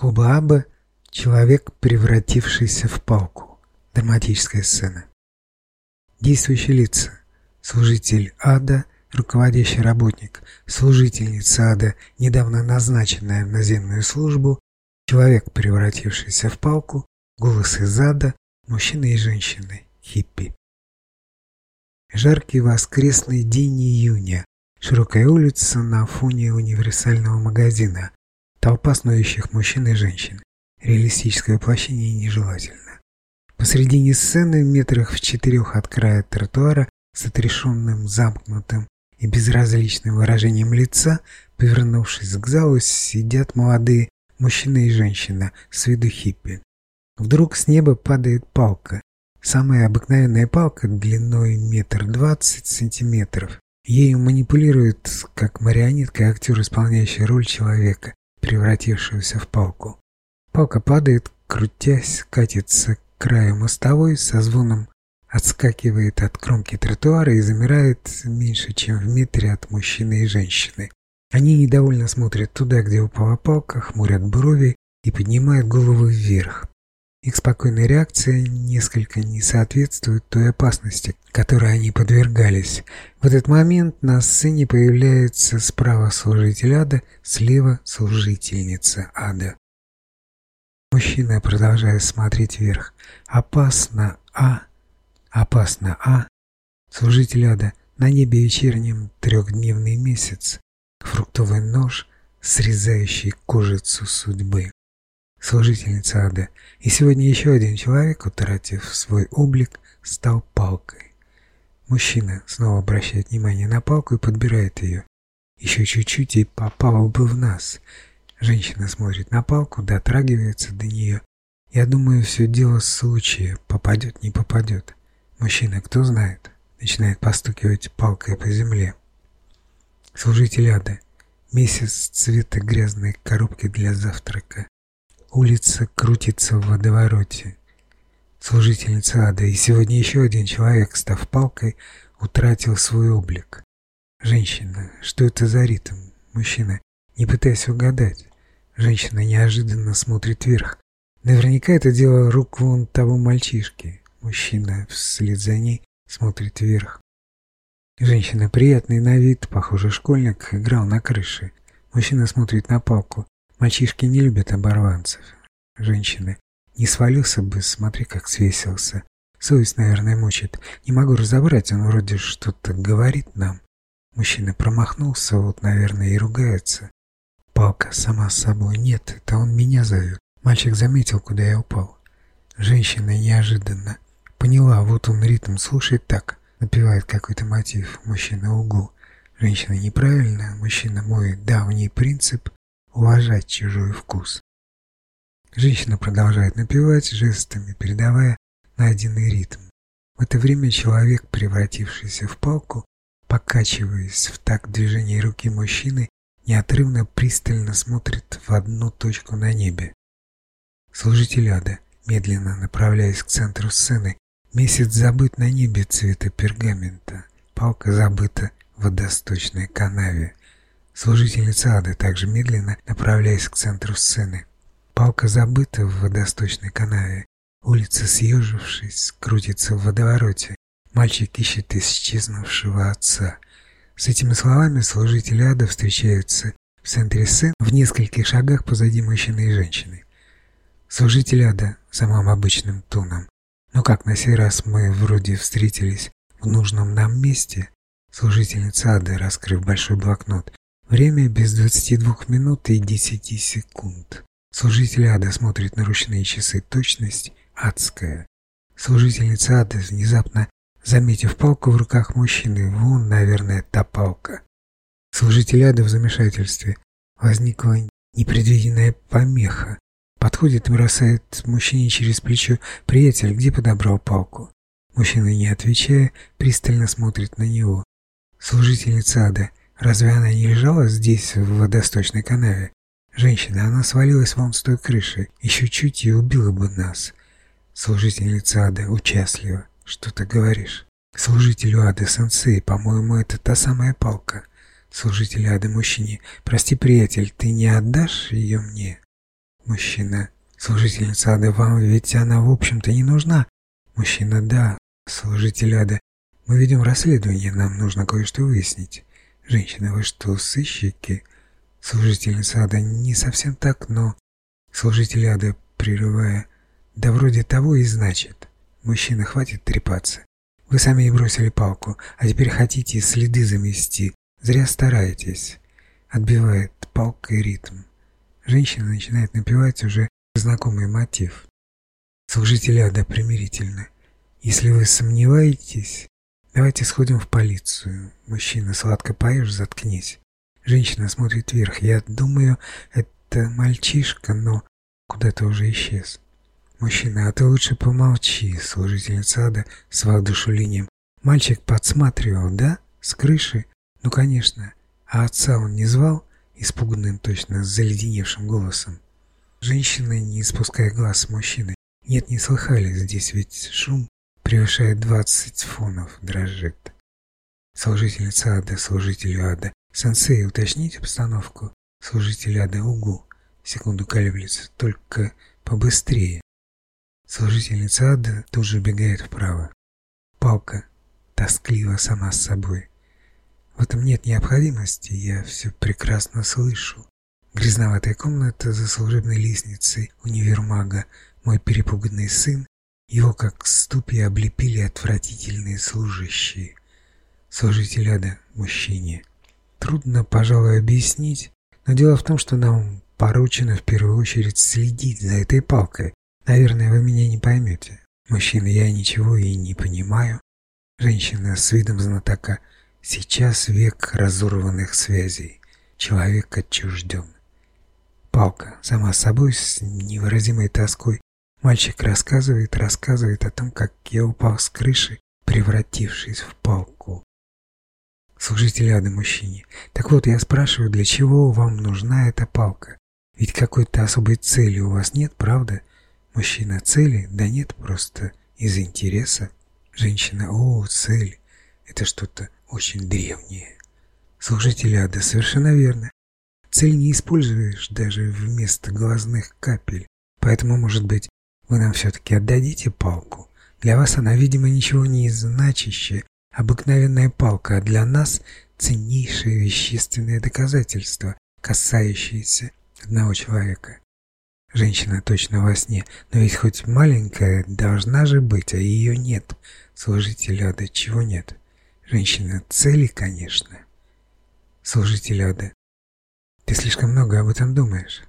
Кубааба – человек, превратившийся в палку. Драматическая сцена. Действующие лица. Служитель ада, руководящий работник, служительница ада, недавно назначенная в наземную службу, человек, превратившийся в палку, голос из ада, мужчина и женщины, хиппи. Жаркий воскресный день июня. Широкая улица на фоне универсального магазина. Толпа снующих мужчин и женщин. Реалистическое воплощение нежелательно. Посредине сцены, метрах в четырех от края тротуара, с отрешенным, замкнутым и безразличным выражением лица, повернувшись к залу, сидят молодые мужчина и женщина с виду хиппи. Вдруг с неба падает палка. Самая обыкновенная палка длиной метр двадцать сантиметров. Ею манипулирует, как марионетка, актер, исполняющий роль человека, превратившегося в палку. Палка падает, крутясь, катится к краю мостовой, со звоном отскакивает от кромки тротуара и замирает меньше, чем в метре от мужчины и женщины. Они недовольно смотрят туда, где упала палка, хмурят брови и поднимают головы вверх. Их спокойная реакция несколько не соответствует той опасности, которой они подвергались. В этот момент на сцене появляется справа служитель ада, слева служительница ада. Мужчина, продолжая смотреть вверх. «Опасно, а? Опасно, а?» Служитель ада. На небе вечернем трехдневный месяц. Фруктовый нож, срезающий кожицу судьбы служительница ада, и сегодня еще один человек, утратив свой облик, стал палкой. Мужчина снова обращает внимание на палку и подбирает ее. Еще чуть-чуть и попал бы в нас. Женщина смотрит на палку, дотрагивается до нее. Я думаю, все дело случая, попадет, не попадет. Мужчина, кто знает, начинает постукивать палкой по земле. Служитель ада. Месяц цвета грязной коробки для завтрака. Улица крутится в водовороте. Служительница ада, и сегодня еще один человек, став палкой, утратил свой облик. Женщина, что это за ритм? Мужчина, не пытаясь угадать. Женщина неожиданно смотрит вверх. Наверняка это дело рук вон того мальчишки. Мужчина вслед за ней смотрит вверх. Женщина, приятный на вид, похоже, школьник, играл на крыше. Мужчина смотрит на палку. Мальчишки не любят оборванцев. Женщины. Не свалился бы, смотри, как свесился. Совесть, наверное, мучит. Не могу разобрать, он вроде что-то говорит нам. Мужчина промахнулся, вот, наверное, и ругается. Палка сама с собой. Нет, это он меня зовет. Мальчик заметил, куда я упал. Женщина неожиданно поняла, вот он ритм слушает так. Напевает какой-то мотив. Мужчина угу. Женщина неправильно. Мужчина мой давний принцип уважать чужой вкус. Женщина продолжает напевать, жестами передавая найденный ритм. В это время человек, превратившийся в палку, покачиваясь в такт движения руки мужчины, неотрывно пристально смотрит в одну точку на небе. Служитель ада, медленно направляясь к центру сцены, месяц забыт на небе цвета пергамента, палка забыта в водосточной канаве. Служительница ада также медленно направляясь к центру сцены. Палка забыта в водосточной канаве. Улица, съежившись, крутится в водовороте. Мальчик ищет исчезнувшего отца. С этими словами служители ада встречаются в центре сцены в нескольких шагах позади мужчины и женщины. Служитель ада самым обычным тоном. Но как на сей раз мы вроде встретились в нужном нам месте, служительница ада, раскрыв большой блокнот, Время без 22 минут и 10 секунд. Служитель ада смотрит на ручные часы. Точность адская. Служительница ада, внезапно заметив палку в руках мужчины, вон, наверное, та палка. Служитель ада в замешательстве. Возникла непредвиденная помеха. Подходит и бросает мужчине через плечо «Приятель, где подобрал палку?» Мужчина, не отвечая, пристально смотрит на него. Служительница ада Разве она не лежала здесь, в водосточной канаве? Женщина, она свалилась вон с той крыши. Еще чуть и убила бы нас. Служительница Ады участливо. Что ты говоришь? Служителю Ады, сенсей, по-моему, это та самая палка. Служитель Ады мужчине. Прости, приятель, ты не отдашь ее мне? Мужчина. Служительница ада, вам ведь она, в общем-то, не нужна. Мужчина. Да. Служитель ада. Мы ведем расследование, нам нужно кое-что выяснить. Женщина. Вы что, сыщики? Служительница ада. Не совсем так, но... Служитель ада, прерывая. Да вроде того и значит. Мужчина, хватит трепаться. Вы сами и бросили палку, а теперь хотите следы замести. Зря стараетесь. Отбивает палкой ритм. Женщина начинает напевать уже знакомый мотив. Служитель ада примирительно. Если вы сомневаетесь, давайте сходим в полицию. Мужчина, сладко поешь, заткнись. Женщина смотрит вверх. Я думаю, это мальчишка, но куда-то уже исчез. «Мужчина, а ты лучше помолчи», — служительница ада с воодушевлением. «Мальчик подсматривал, да? С крыши? Ну, конечно. А отца он не звал?» Испуганным точно, с заледеневшим голосом. Женщина, не спуская глаз с мужчины. «Нет, не слыхали, здесь ведь шум превышает двадцать фонов, дрожит». Служительница ада, служителю ада. «Сенсей, уточните обстановку?» Служитель ада, угу. Секунду колеблется, только побыстрее. Служительница ада тут же бегает вправо. Палка тоскливо сама с собой. В этом нет необходимости, я все прекрасно слышу. Грязноватая комната за служебной лестницей универмага, мой перепуганный сын, его как ступья облепили отвратительные служащие. Служитель ада мужчине. Трудно, пожалуй, объяснить, но дело в том, что нам поручено в первую очередь следить за этой палкой, Наверное, вы меня не поймете. Мужчина, я ничего и не понимаю. Женщина с видом знатока. Сейчас век разорванных связей. Человек отчужден. Палка, сама собой, с невыразимой тоской. Мальчик рассказывает, рассказывает о том, как я упал с крыши, превратившись в палку. Служитель ада мужчине. Так вот, я спрашиваю, для чего вам нужна эта палка? Ведь какой-то особой цели у вас нет, правда? Мужчина цели? Да нет, просто из интереса. Женщина, о, цель. Это что-то очень древнее. Служитель ада, совершенно верно. Цель не используешь даже вместо глазных капель. Поэтому, может быть, вы нам все-таки отдадите палку? Для вас она, видимо, ничего не значащая, обыкновенная палка, а для нас ценнейшее вещественное доказательство, касающееся одного человека. Женщина точно во сне, но ведь хоть маленькая должна же быть, а ее нет. Служитель ада, чего нет? Женщина цели, конечно. Служитель ада, ты слишком много об этом думаешь.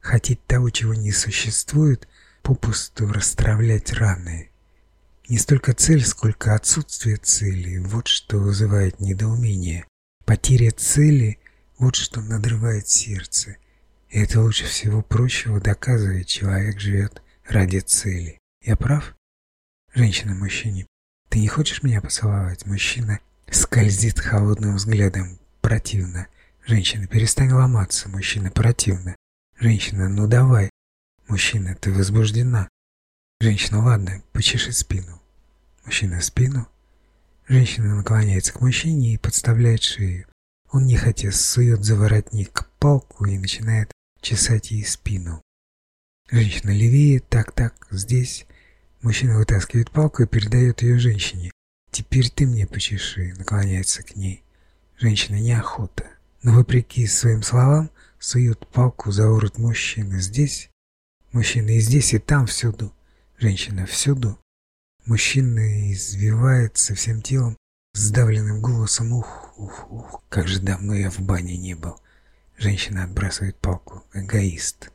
Хотеть того, чего не существует, попусту расстравлять раны. Не столько цель, сколько отсутствие цели, вот что вызывает недоумение. Потеря цели – вот что надрывает сердце – и это лучше всего прочего доказывает, человек живет ради цели. Я прав? Женщина мужчине. Ты не хочешь меня поцеловать? Мужчина скользит холодным взглядом. Противно. Женщина, перестань ломаться. Мужчина, противно. Женщина, ну давай. Мужчина, ты возбуждена. Женщина, ладно, почеши спину. Мужчина, спину. Женщина наклоняется к мужчине и подставляет шею. Он нехотя сует за воротник палку и начинает чесать ей спину. Женщина левее, так-так, здесь. Мужчина вытаскивает палку и передает ее женщине. «Теперь ты мне почеши», — наклоняется к ней. Женщина неохота, но вопреки своим словам сует палку за ворот мужчины. Здесь, мужчина и здесь, и там, всюду. Женщина всюду. Мужчина извивается всем телом, сдавленным голосом «Ух, ух, ух, как же давно я в бане не был». Женщина отбрасывает палку. Эгоист.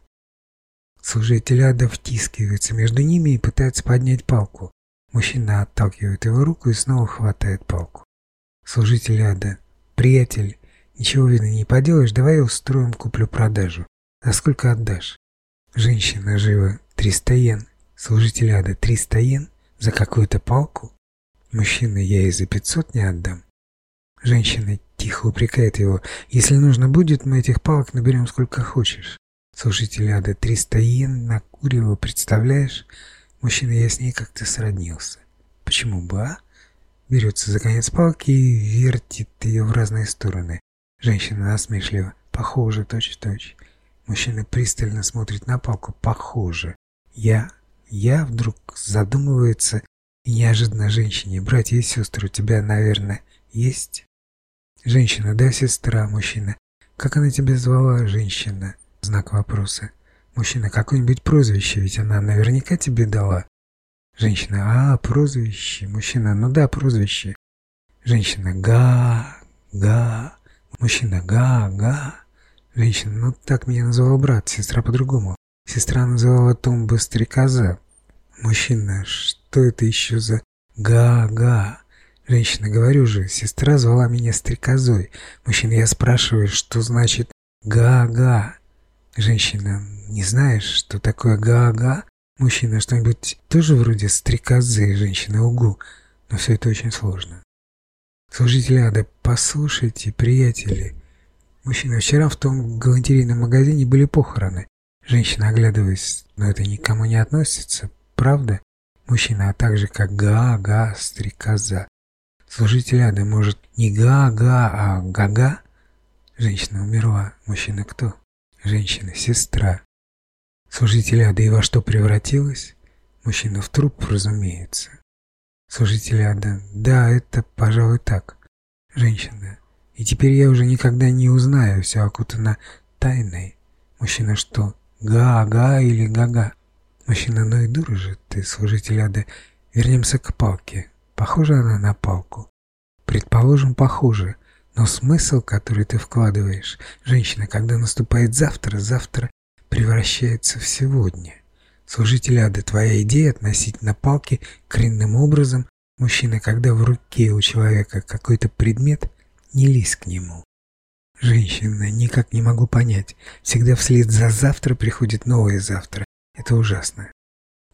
Служитель ада втискивается между ними и пытается поднять палку. Мужчина отталкивает его руку и снова хватает палку. Служитель ада. Приятель, ничего видно не поделаешь, давай устроим куплю-продажу. За сколько отдашь? Женщина живо. Триста йен. Служитель ада. Триста йен? За какую-то палку? Мужчина, я и за пятьсот не отдам. Женщина тихо упрекает его. «Если нужно будет, мы этих палок наберем сколько хочешь». Слушатель ада, триста йен на курево, представляешь? Мужчина, я с ней как-то сроднился. Почему бы, а? Берется за конец палки и вертит ее в разные стороны. Женщина насмешливо. Похоже, точь-в-точь. Мужчина пристально смотрит на палку. Похоже. Я... Я вдруг задумывается неожиданно женщине. Братья и сестры, у тебя, наверное, есть? Женщина, да, сестра, мужчина. Как она тебя звала, женщина? Знак вопроса. Мужчина, какое-нибудь прозвище, ведь она наверняка тебе дала. Женщина, а, прозвище. Мужчина, ну да, прозвище. Женщина, га, га. Мужчина, га, га. Женщина, ну так меня называл брат, сестра по-другому. Сестра называла Томба стрекоза. Мужчина, что это еще за га-га? Женщина, говорю же, сестра звала меня стрекозой. Мужчина, я спрашиваю, что значит га-га? Женщина, не знаешь, что такое га-га? Мужчина, что-нибудь тоже вроде стрекозы, женщина, угу. Но все это очень сложно. Служители ада, послушайте, приятели. Мужчина, вчера в том галантерейном магазине были похороны. Женщина, оглядываясь, но это никому не относится, правда? Мужчина, а также как га-га, стрекоза. Служитель ада, может, не га-га, а га-га? Женщина умерла. Мужчина кто? Женщина, сестра. Служитель ада и во что превратилась? Мужчина в труп, разумеется. Служитель ада, да, это, пожалуй, так. Женщина, и теперь я уже никогда не узнаю, все окутано тайной. Мужчина что, га-га или га-га? Мужчина, ну и дура же ты, служитель ада. Вернемся к палке. Похожа она на палку? Предположим, похоже. Но смысл, который ты вкладываешь, женщина, когда наступает завтра, завтра превращается в сегодня. Служитель ада, твоя идея относительно палки коренным образом, мужчина, когда в руке у человека какой-то предмет, не лезь к нему. Женщина, никак не могу понять. Всегда вслед за завтра приходит новое завтра. Это ужасно.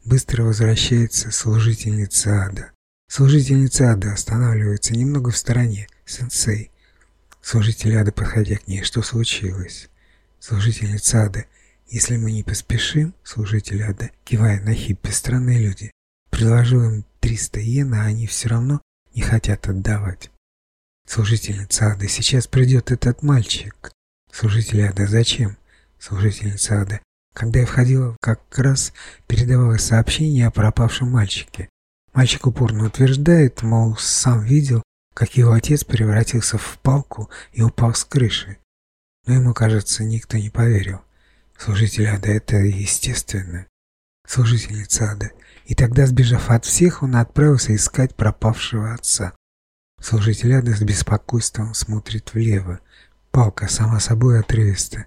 Быстро возвращается служительница ада. Служительница ада останавливается немного в стороне. Сенсей. Служитель ада, подходя к ней, что случилось? Служительница ада. Если мы не поспешим, служитель ада, кивая на хиппи, странные люди, предложил им 300 йен, а они все равно не хотят отдавать. Служительница ада, сейчас придет этот мальчик. Служитель ада, зачем? Служительница ада, когда я входила, как раз передавалось сообщение о пропавшем мальчике. Мальчик упорно утверждает, мол, сам видел, как его отец превратился в палку и упал с крыши. Но ему, кажется, никто не поверил. Служитель ада — это естественно. Служительница ада. И тогда, сбежав от всех, он отправился искать пропавшего отца. Служитель ада с беспокойством смотрит влево. Палка сама собой отрывиста.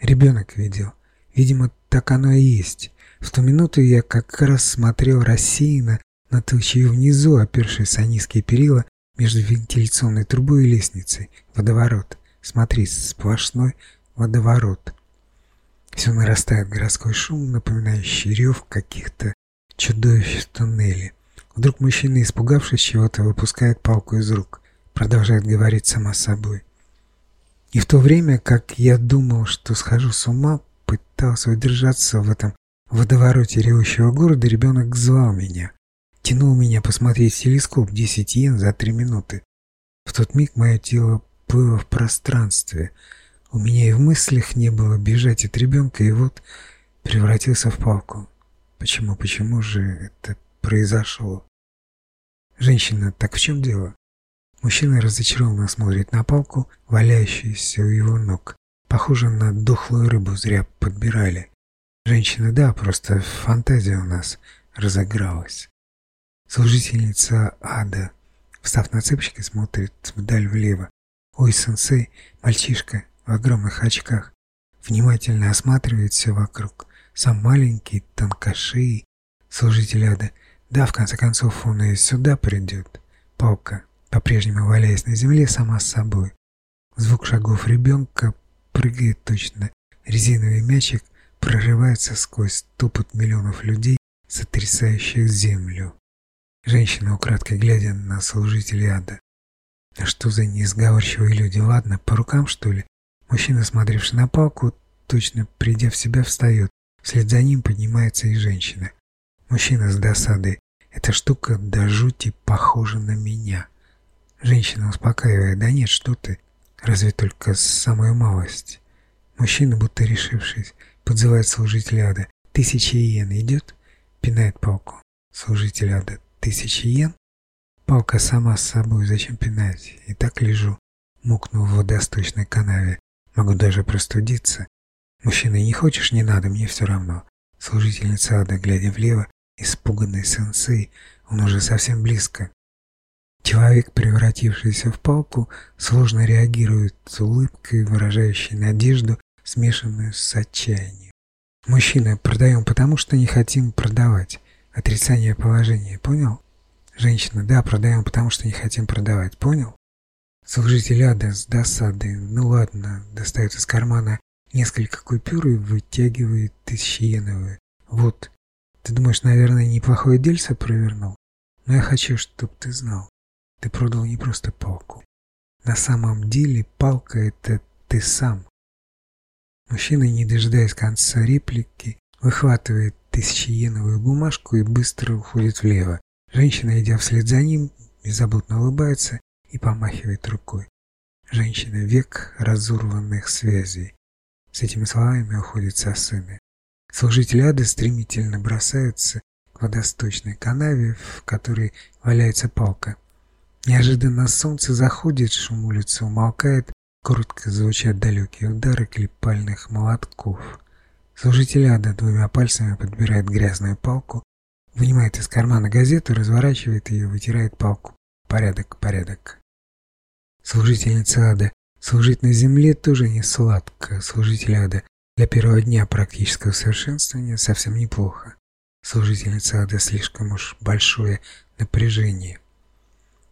Ребенок видел. Видимо, так оно и есть. В ту минуту я как раз смотрел рассеянно на толчью внизу, опершись о низкие перила между вентиляционной трубой и лестницей. Водоворот. Смотри, сплошной водоворот. Все нарастает городской шум, напоминающий рев каких-то чудовищ в туннеле. Вдруг мужчина, испугавшись чего-то, выпускает палку из рук, продолжает говорить сама собой. И в то время, как я думал, что схожу с ума, пытался удержаться в этом водовороте ревущего города, ребенок звал меня. Тянул меня посмотреть в телескоп 10 йен за 3 минуты. В тот миг мое тело плыло в пространстве. У меня и в мыслях не было бежать от ребенка, и вот превратился в палку. Почему, почему же это произошло? Женщина, так в чем дело? Мужчина разочарованно смотрит на палку, валяющуюся у его ног. Похоже на дохлую рыбу зря подбирали. Женщина, да, просто фантазия у нас разыгралась. Служительница ада, встав на цыпочки, смотрит вдаль влево. Ой, сенсей, мальчишка в огромных очках, внимательно осматривает все вокруг. Сам маленький, тонкошеий, служитель ада, да, в конце концов, он и сюда придет. Палка, по-прежнему валяясь на земле, сама с собой. Звук шагов ребенка прыгает точно. Резиновый мячик прорывается сквозь топот миллионов людей, сотрясающих землю. Женщина, украдкой глядя на служителей ада. А что за неизговорчивые люди? Ладно, по рукам, что ли? Мужчина, смотревший на палку, точно придя в себя, встает. Вслед за ним поднимается и женщина. Мужчина с досадой. Эта штука до жути похожа на меня. Женщина успокаивает. Да нет, что ты. Разве только самую малость. Мужчина, будто решившись, подзывает служителя ада. «Тысяча иен идет?» Пинает палку. Служитель ада. «Тысяча иен?» Палка сама с собой, зачем пинать? И так лежу, мукнул в водосточной канаве. Могу даже простудиться. Мужчина, не хочешь, не надо, мне все равно. Служительница ада, глядя влево, испуганный сенсей, он уже совсем близко. Человек, превратившийся в палку, сложно реагирует с улыбкой, выражающей надежду, смешанную с отчаянием. Мужчина, продаем потому, что не хотим продавать. Отрицание положения, понял? Женщина, да, продаем потому, что не хотим продавать, понял? Служитель ада с досады, ну ладно, достает из кармана несколько купюр и вытягивает тысячиеновые. Вот, ты думаешь, наверное, неплохое дельце провернул? Но я хочу, чтобы ты знал. Ты продал не просто палку. На самом деле палка — это ты сам. Мужчина, не дожидаясь конца реплики, выхватывает тысячиеновую бумажку и быстро уходит влево. Женщина, идя вслед за ним, беззаботно улыбается и помахивает рукой. Женщина — век разорванных связей. С этими словами уходит со сына. Служитель ада стремительно бросается к водосточной канаве, в которой валяется палка. Неожиданно солнце заходит, шум улицы умолкает, коротко звучат далекие удары клепальных молотков. Служитель ада двумя пальцами подбирает грязную палку, вынимает из кармана газету, разворачивает ее, вытирает палку. Порядок, порядок. Служительница ада. Служить на земле тоже не сладко. Служитель ада. Для первого дня практического совершенствования совсем неплохо. Служительница ада слишком уж большое напряжение.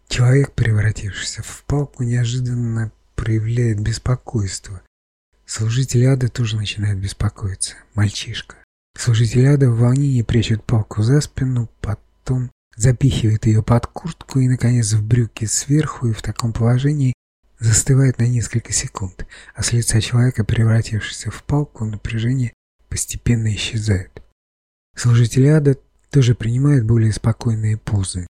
Человек, превратившийся в палку, неожиданно проявляет беспокойство. Служитель ада тоже начинает беспокоиться. Мальчишка. Служитель ада в волнении прячет палку за спину, потом запихивает ее под куртку и, наконец, в брюки сверху, и в таком положении застывает на несколько секунд, а с лица человека, превратившегося в палку, напряжение постепенно исчезает. Служители ада тоже принимают более спокойные позы.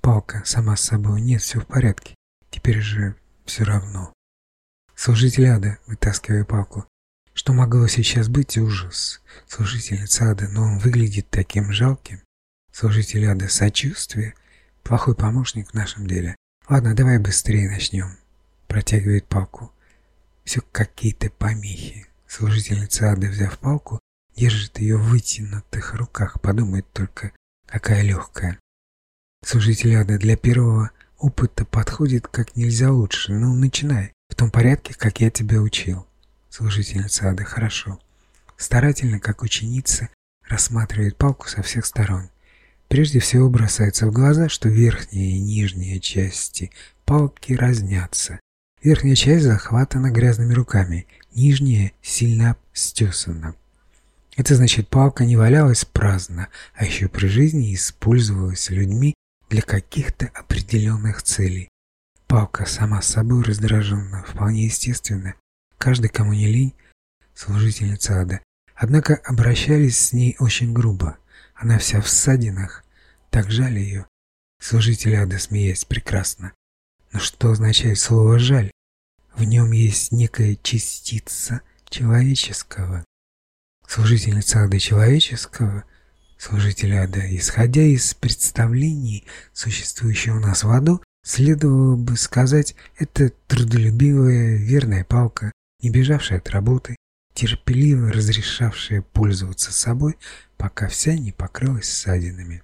Палка сама с собой. Нет, все в порядке. Теперь же все равно. Служитель ада, вытаскивая палку. Что могло сейчас быть ужас? Служительница ада, но он выглядит таким жалким. Служитель ада, сочувствие. Плохой помощник в нашем деле. Ладно, давай быстрее начнем. Протягивает палку. Все какие-то помехи. Служительница ада, взяв палку, держит ее в вытянутых руках. Подумает только, какая легкая. Служитель ада для первого опыта подходит как нельзя лучше. Ну, начинай. В том порядке, как я тебя учил. Служительница ада, хорошо. Старательно, как ученица, рассматривает палку со всех сторон. Прежде всего бросается в глаза, что верхняя и нижняя части палки разнятся. Верхняя часть захватана грязными руками, нижняя сильно стесана. Это значит, палка не валялась праздно, а еще при жизни использовалась людьми для каких-то определенных целей. Палка сама собой раздражена, вполне естественно. Каждый, кому не лень, служительница ада. Однако обращались с ней очень грубо. Она вся в ссадинах. Так жаль ее. Служитель ада, смеясь, прекрасно. Но что означает слово «жаль»? В нем есть некая частица человеческого. Служительница ада человеческого служитель ада, исходя из представлений, существующих у нас в аду, следовало бы сказать, это трудолюбивая, верная палка, не бежавшая от работы, терпеливо разрешавшая пользоваться собой, пока вся не покрылась ссадинами.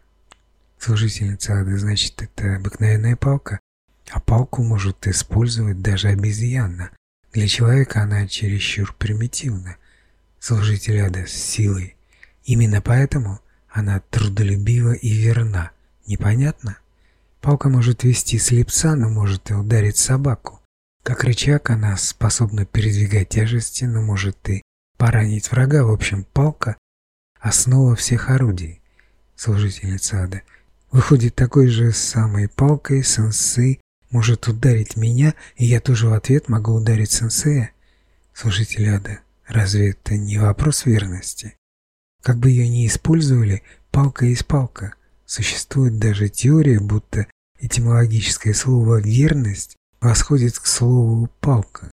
Служительница ада, значит, это обыкновенная палка, а палку может использовать даже обезьяна. Для человека она чересчур примитивна. Служитель ада с силой. Именно поэтому она трудолюбива и верна. Непонятно? Палка может вести слепца, но может и ударить собаку. Как рычаг она способна передвигать тяжести, но может и поранить врага. В общем, палка – основа всех орудий. Служительница ада. Выходит, такой же самой палкой сенсей может ударить меня, и я тоже в ответ могу ударить сенсея? Служитель ада. Разве это не вопрос верности? Как бы ее ни использовали, палка есть палка. Существует даже теория, будто этимологическое слово «верность» восходит к слову «палка».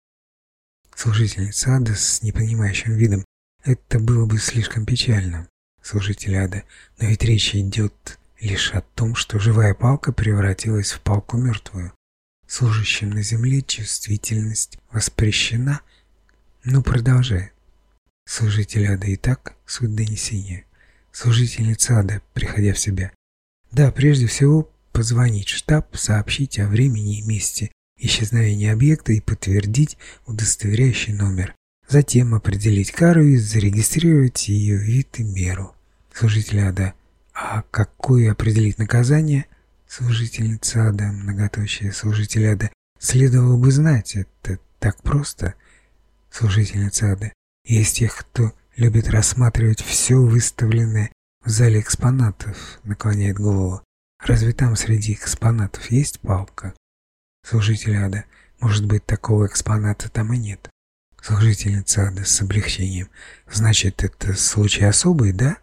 Служительница ада с непонимающим видом. Это было бы слишком печально. Служитель ада. Но ведь речь идет лишь о том, что живая палка превратилась в палку мертвую. Служащим на земле чувствительность воспрещена. Ну, продолжай. Служитель ада и так суть донесения. Служительница ада, приходя в себя. Да, прежде всего, позвонить в штаб, сообщить о времени и месте исчезновения объекта и подтвердить удостоверяющий номер. Затем определить кару и зарегистрировать ее вид и меру. Служитель ада. А какое определить наказание? Служительница ада, многоточие служитель ада. Следовало бы знать, это так просто. Служительница ада. Есть тех, кто любит рассматривать все выставленное в зале экспонатов, наклоняет голову. Разве там среди экспонатов есть палка? Служитель ада. Может быть, такого экспоната там и нет. Служительница ада с облегчением. Значит, это случай особый, да?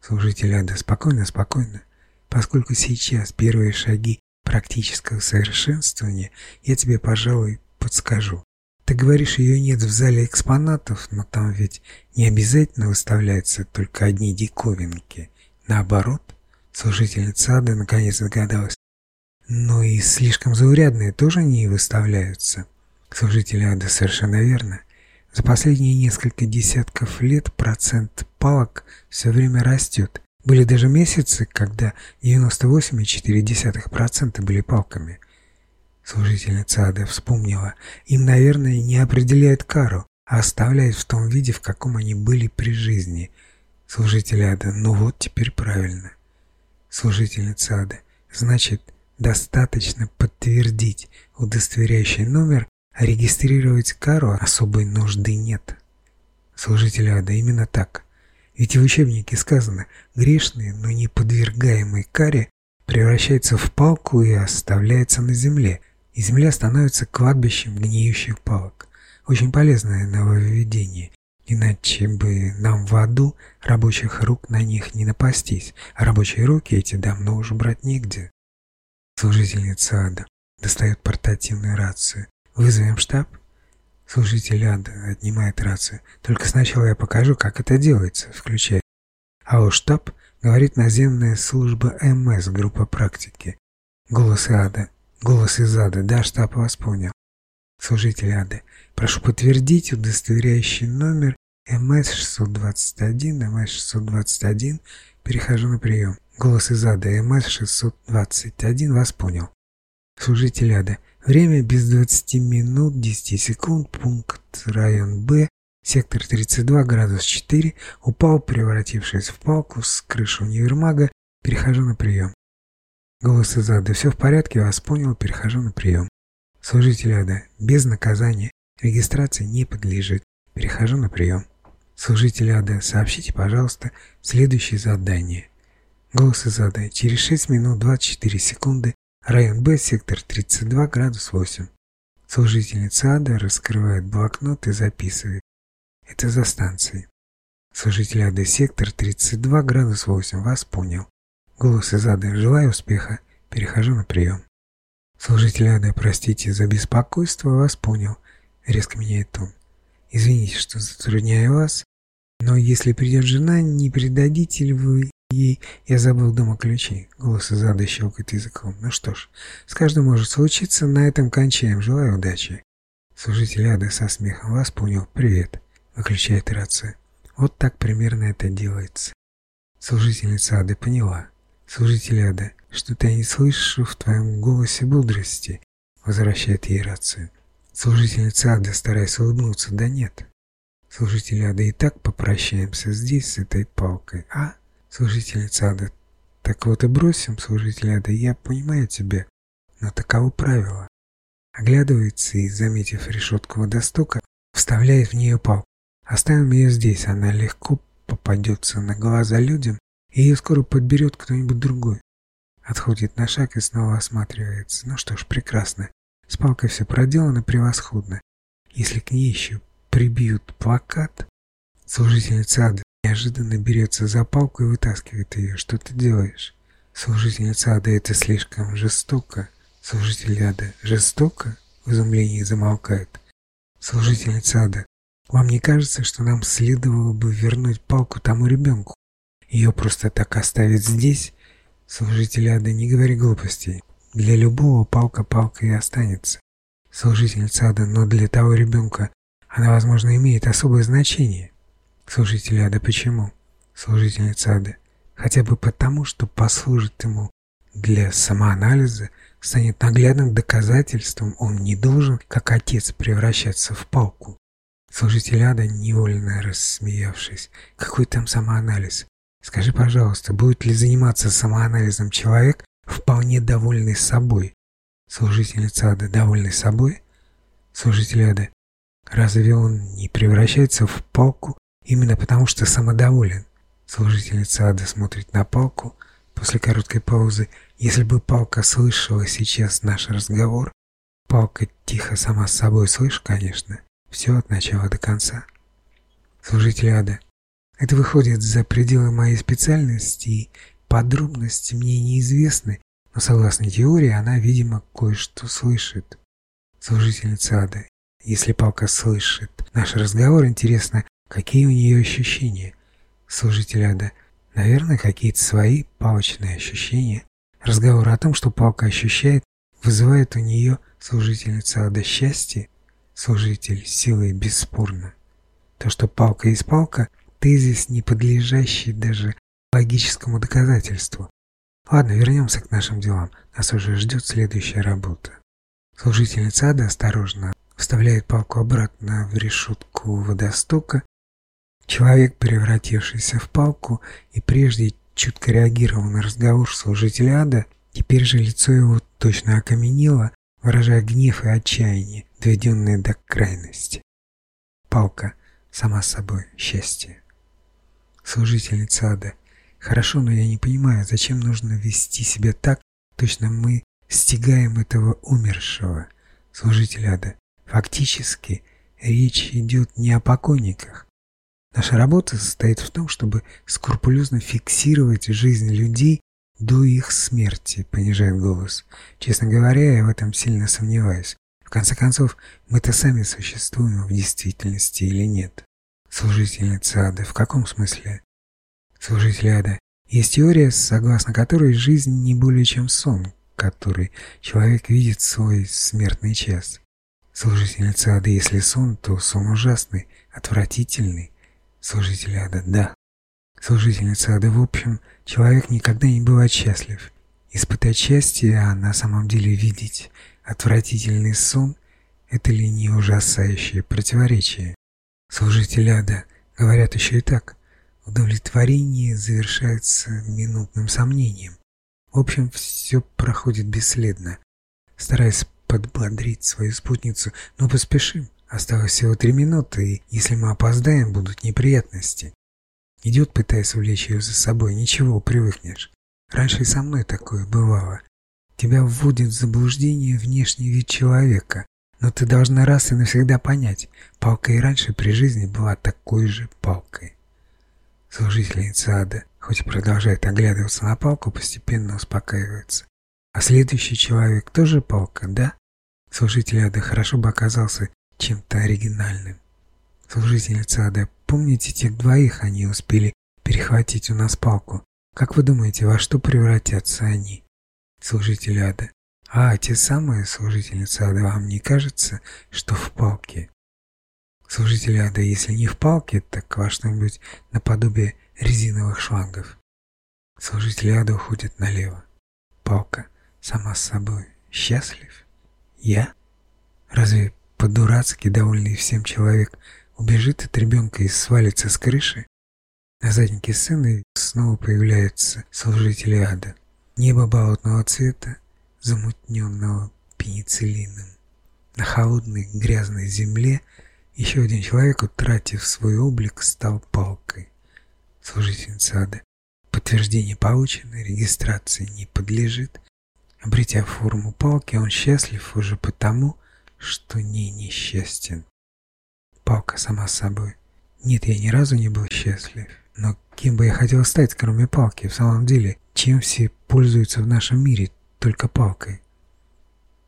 Служитель ада. Спокойно, спокойно. Поскольку сейчас первые шаги практического совершенствования, я тебе, пожалуй, подскажу. Ты говоришь, ее нет в зале экспонатов, но там ведь не обязательно выставляются только одни диковинки. Наоборот, служительница ада наконец догадалась. Но и слишком заурядные тоже не выставляются. Служители ада совершенно верно. За последние несколько десятков лет процент палок все время растет. Были даже месяцы, когда 98,4% были палками. Служительница ада вспомнила. Им, наверное, не определяют кару, а оставляют в том виде, в каком они были при жизни. Служитель ада, ну вот теперь правильно. Служительница ада, значит, достаточно подтвердить удостоверяющий номер а регистрировать кару особой нужды нет. Служители ада именно так. Ведь в учебнике сказано, грешный, но не подвергаемый каре превращается в палку и оставляется на земле, и земля становится кладбищем гниющих палок. Очень полезное нововведение, иначе бы нам в аду рабочих рук на них не напастись, а рабочие руки эти давно уже брать негде. Служительница ада достает портативную рацию, Вызовем штаб? Служитель ада отнимает рацию. Только сначала я покажу, как это делается, включает. У штаб говорит наземная служба МС, группа практики. Голос ада. Голос из ада. Да, штаб вас понял. Служитель ада. Прошу подтвердить удостоверяющий номер МС-621, МС-621. Перехожу на прием. Голос из ада. МС-621 вас понял. Служитель ада. Время без 20 минут 10 секунд. Пункт район Б. Сектор 32, градус 4. Упал, превратившись в палку с крыши универмага. Перехожу на прием. Голос из ада. Все в порядке, вас понял, перехожу на прием. Служитель ада. Без наказания. Регистрации не подлежит. Перехожу на прием. Служитель ада. Сообщите, пожалуйста, следующее задание. Голос из ада. Через 6 минут 24 секунды Район Б, сектор 32, градус 8. Служительница ада раскрывает блокнот и записывает. Это за станцией. Служитель ада, сектор 32, градус 8. Вас понял. Голос из ада. Желаю успеха. Перехожу на прием. Служитель ада, простите за беспокойство, вас понял. Резко меняет тон. Извините, что затрудняю вас, но если придет жена, не передадите ли вы ей «Я забыл дома ключи». Голос из ада щелкает языком. Ну что ж, с каждым может случиться, на этом кончаем. Желаю удачи. Служитель ада со смехом вас понял. «Привет», — выключает рацию. Вот так примерно это делается. Служительница ада поняла. Служитель ада, что-то я не слышу в твоем голосе бодрости, возвращает ей рацию. Служительница ада, стараясь улыбнуться, да нет. Служитель ада, и так попрощаемся здесь с этой палкой, а? Служительница ада. Так вот и бросим, служитель ада, я понимаю тебя, но таково правило. Оглядывается и, заметив решетку водостока, вставляет в нее палку. Оставим ее здесь, она легко попадется на глаза людям, и ее скоро подберет кто-нибудь другой. Отходит на шаг и снова осматривается. Ну что ж, прекрасно. С палкой все проделано превосходно. Если к ней еще прибьют плакат, служительница ада Неожиданно берется за палку и вытаскивает ее. Что ты делаешь? Служительница ада, это слишком жестоко. Служитель ада, жестоко? В изумлении замолкает. Служительница ада, вам не кажется, что нам следовало бы вернуть палку тому ребенку? Ее просто так оставить здесь? Служитель ада, не говори глупостей. Для любого палка палка и останется. Служительница ада, но для того ребенка она, возможно, имеет особое значение. Служитель ада, почему? Служительница ада, хотя бы потому, что послужит ему для самоанализа, станет наглядным доказательством, он не должен, как отец, превращаться в палку. Служитель ада, невольно рассмеявшись, какой там самоанализ? Скажи, пожалуйста, будет ли заниматься самоанализом человек, вполне довольный собой? Служительница ада, довольный собой? Служитель ада, разве он не превращается в палку именно потому, что самодоволен? Служительница ада смотрит на палку после короткой паузы. Если бы палка слышала сейчас наш разговор, палка тихо сама с собой слышит, конечно, все от начала до конца. Служитель ада, это выходит за пределы моей специальности, и подробности мне неизвестны, но согласно теории она, видимо, кое-что слышит. Служительница ада, если палка слышит наш разговор, интересно, какие у нее ощущения? Служитель ада, наверное, какие-то свои палочные ощущения. Разговор о том, что палка ощущает, вызывает у нее служительница ада счастье, служитель силы бесспорно. То, что палка есть палка, тезис, не подлежащий даже логическому доказательству. Ладно, вернемся к нашим делам. Нас уже ждет следующая работа. Служительница ада осторожно вставляет палку обратно в решетку водостока. Человек, превратившийся в палку и прежде чутко реагировал на разговор служителя ада, теперь же лицо его точно окаменело, выражая гнев и отчаяние, доведенные до крайности. Палка сама собой счастье служительница ада. Хорошо, но я не понимаю, зачем нужно вести себя так, точно мы стигаем этого умершего, служителя ада. Фактически, речь идет не о покойниках. Наша работа состоит в том, чтобы скрупулезно фиксировать жизнь людей до их смерти, понижает голос. Честно говоря, я в этом сильно сомневаюсь. В конце концов, мы-то сами существуем в действительности или нет. Служительница ада. В каком смысле? Служитель ада. Есть теория, согласно которой жизнь не более чем сон, который человек видит свой смертный час. Служительница ада. Если сон, то сон ужасный, отвратительный. Служитель ада. Да. Служительница ада. В общем, человек никогда не бывает счастлив. Испытать счастье, а на самом деле видеть отвратительный сон – это ли не ужасающее противоречие? Служители ада говорят еще и так. Удовлетворение завершается минутным сомнением. В общем, все проходит бесследно. Стараясь подбодрить свою спутницу, но поспешим. Осталось всего три минуты, и если мы опоздаем, будут неприятности. Идет, пытаясь увлечь ее за собой. Ничего, привыкнешь. Раньше и со мной такое бывало. Тебя вводит в заблуждение внешний вид человека. Но ты должна раз и навсегда понять, палка и раньше при жизни была такой же палкой. Служительница ада, хоть и продолжает оглядываться на палку, постепенно успокаивается. А следующий человек тоже палка, да? Служитель ада хорошо бы оказался чем-то оригинальным. Служительница ада, помните тех двоих, они успели перехватить у нас палку. Как вы думаете, во что превратятся они? Служитель ада, а, те самые служительницы ада, вам не кажется, что в палке? Служители ада, если не в палке, так во что-нибудь наподобие резиновых шлангов. Служители ада уходят налево. Палка сама с собой. Счастлив? Я? Разве по-дурацки довольный всем человек убежит от ребенка и свалится с крыши? На заднике сцены снова появляются служители ада. Небо болотного цвета, замутненного пенициллином. На холодной грязной земле еще один человек, утратив свой облик, стал палкой. Служительница ада. Подтверждение получено, регистрации не подлежит. Обретя форму палки, он счастлив уже потому, что не несчастен. Палка сама собой. Нет, я ни разу не был счастлив. Но кем бы я хотел стать, кроме палки? В самом деле, чем все пользуются в нашем мире? только палкой.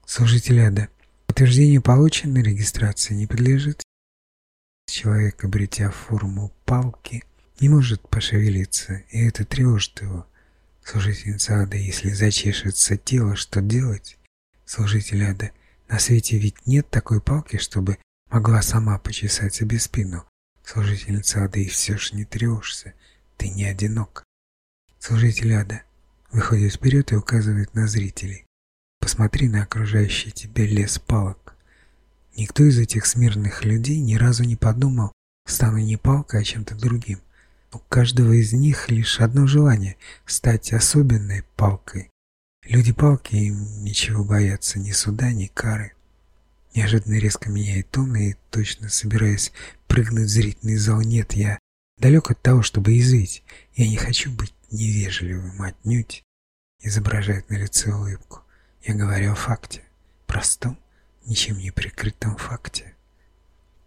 Служитель ада, Утверждение полученной регистрации не подлежит. Человек, обретя форму палки, не может пошевелиться, и это тревожит его. Служительница ада, если зачешется тело, что делать? Служитель ада, на свете ведь нет такой палки, чтобы могла сама почесать себе спину. Служительница ада, и все же не тревожься, ты не одинок. Служитель ада выходит вперед и указывает на зрителей. Посмотри на окружающий тебя лес палок. Никто из этих смирных людей ни разу не подумал, стану не палкой, а чем-то другим. У каждого из них лишь одно желание – стать особенной палкой. Люди-палки им ничего боятся, ни суда, ни кары. Неожиданно резко меняет тон и, точно собираясь прыгнуть в зрительный зал, нет, я далек от того, чтобы извить. Я не хочу быть невежливым отнюдь. Изображает на лице улыбку. Я говорю о факте, простом, ничем не прикрытом факте.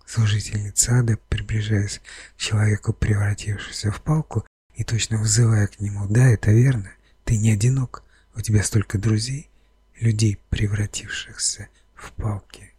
Служительница ада, приближаясь к человеку, превратившемуся в палку, и точно взывая к нему, «Да, это верно, ты не одинок, у тебя столько друзей, людей, превратившихся в палки».